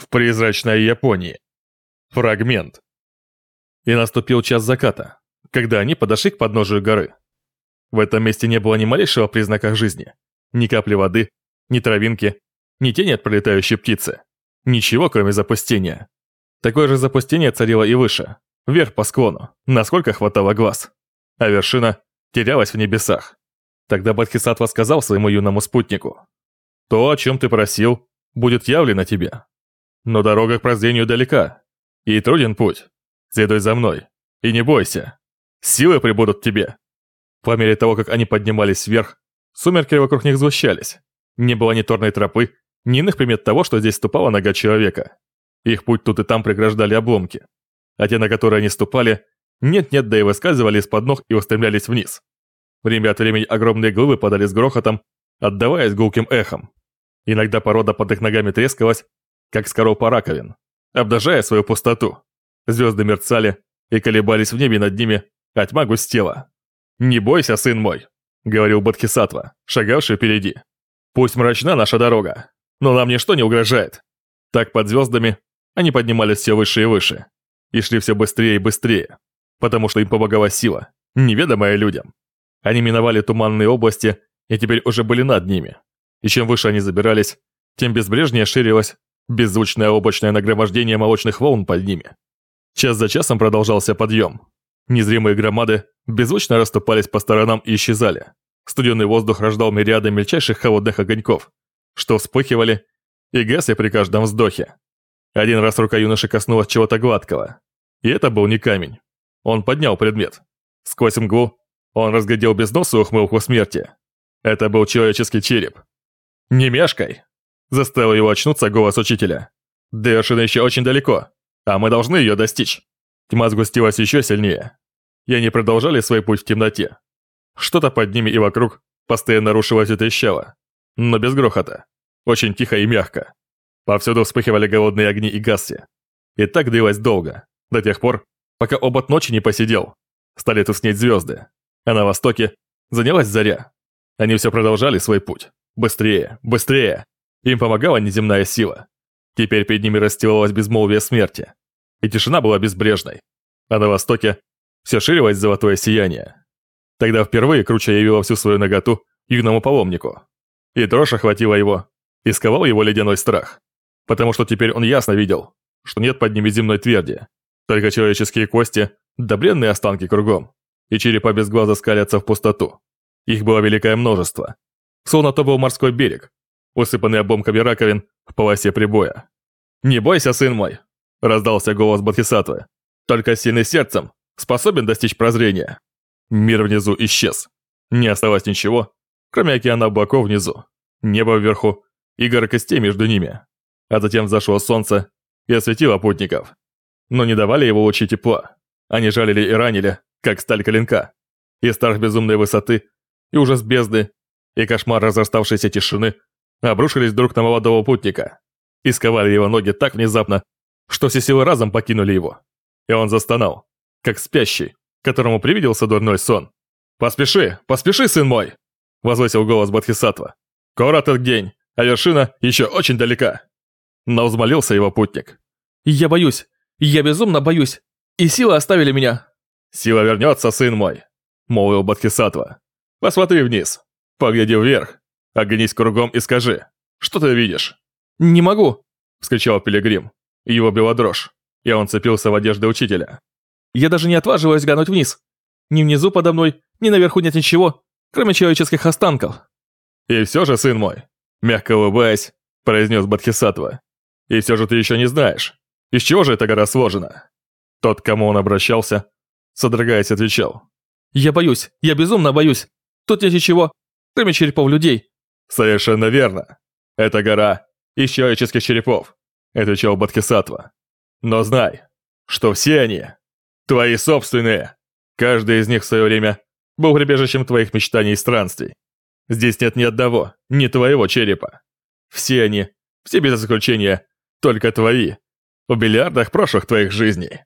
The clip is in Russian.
в призрачной Японии. Фрагмент. И наступил час заката, когда они подошли к подножию горы. В этом месте не было ни малейшего признака жизни. Ни капли воды, ни травинки, ни тени от пролетающей птицы. Ничего, кроме запустения. Такое же запустение царило и выше, вверх по склону, насколько хватало глаз. А вершина терялась в небесах. Тогда Бадхисатва сказал своему юному спутнику, «То, о чем ты просил, будет явлено тебе. Но дорога к прозрению далека, и труден путь. Следуй за мной, и не бойся. Силы прибудут тебе». По мере того, как они поднимались вверх, сумерки вокруг них сгущались. Не было ни торной тропы, ни иных примет того, что здесь ступала нога человека. Их путь тут и там преграждали обломки. А те, на которые они ступали, нет-нет, да и выскальзывали из-под ног и устремлялись вниз. Время от времени огромные глыбы падали с грохотом, отдаваясь гулким эхом. Иногда порода под их ногами трескалась, как скоропа раковин, обнажая свою пустоту. Звезды мерцали и колебались в небе над ними, а тьма густела. «Не бойся, сын мой», — говорил Бодхисаттва, шагавший впереди. «Пусть мрачна наша дорога, но нам ничто не угрожает». Так под звездами они поднимались все выше и выше, и шли все быстрее и быстрее, потому что им помогала сила, неведомая людям. Они миновали туманные области и теперь уже были над ними. И чем выше они забирались, тем безбрежнее ширилось беззвучное облачное нагромождение молочных волн под ними. Час за часом продолжался подъем. Незримые громады беззвучно расступались по сторонам и исчезали. Студенный воздух рождал мириады мельчайших холодных огоньков, что вспыхивали и гасли при каждом вздохе. Один раз рука юноши коснулась чего-то гладкого. И это был не камень. Он поднял предмет. Сквозь мглу он разглядел безносую ухмылку смерти. Это был человеческий череп. «Не мешкай!» Заставил его очнуться голос учителя. «До вершины еще очень далеко, а мы должны ее достичь». Тьма сгустилась еще сильнее. И они продолжали свой путь в темноте. Что-то под ними и вокруг постоянно рушилось и трещало. Но без грохота. Очень тихо и мягко. Повсюду вспыхивали голодные огни и гасли. И так длилось долго, до тех пор, пока обод ночи не посидел. Стали туснеть звезды, а на востоке занялась заря. Они все продолжали свой путь. Быстрее, быстрее. Им помогала неземная сила. Теперь перед ними расстилалось безмолвие смерти. И тишина была безбрежной. А на востоке все ширилось золотое сияние. Тогда впервые Круча явила всю свою наготу юному паломнику. И дрожь охватила его, и сковал его ледяной страх. Потому что теперь он ясно видел, что нет под ними земной тверди, только человеческие кости, да останки кругом и черепа без глаза скалятся в пустоту. Их было великое множество. Словно то был морской берег, усыпанный обломками раковин в полосе прибоя. «Не бойся, сын мой!» – раздался голос Бодхисаттвы. «Только сильный сердцем способен достичь прозрения». Мир внизу исчез. Не осталось ничего, кроме океана облаков внизу, неба вверху и горы костей между ними. А затем взошло солнце и осветило путников. Но не давали его лучи тепла. Они жалили и ранили, как сталь коленка. И страх безумной высоты, и ужас бездны, и кошмар разраставшейся тишины обрушились вдруг на молодого путника и сковали его ноги так внезапно, что все силы разом покинули его. И он застонал, как спящий, которому привиделся дурной сон. «Поспеши, поспеши, сын мой!» – возвысил голос Бодхисаттва. «Скоро этот день, а вершина еще очень далека!» Но взмолился его путник. «Я боюсь, я безумно боюсь, и силы оставили меня!» «Сила вернется, сын мой», — молвил Бодхисаттва. «Посмотри вниз, погляди вверх, оглянись кругом и скажи, что ты видишь?» «Не могу», — вскричал Пилигрим. Его била дрожь, и он цепился в одежды учителя. «Я даже не отваживаюсь глянуть вниз. Ни внизу подо мной, ни наверху нет ничего, кроме человеческих останков». «И все же, сын мой», — мягко улыбаясь, произнес Бодхисаттва. «И все же ты еще не знаешь, из чего же эта гора сложена?» Тот, к кому он обращался, содрогаясь, отвечал. «Я боюсь, я безумно боюсь. Тут нет ничего, кроме черепов людей». «Совершенно верно. Это гора из человеческих черепов», отвечал Бадхисатва. «Но знай, что все они твои собственные. Каждый из них в свое время был прибежищем твоих мечтаний и странствий. Здесь нет ни одного, ни твоего черепа. Все они, все без исключения, только твои, в бильярдах прошлых твоих жизней».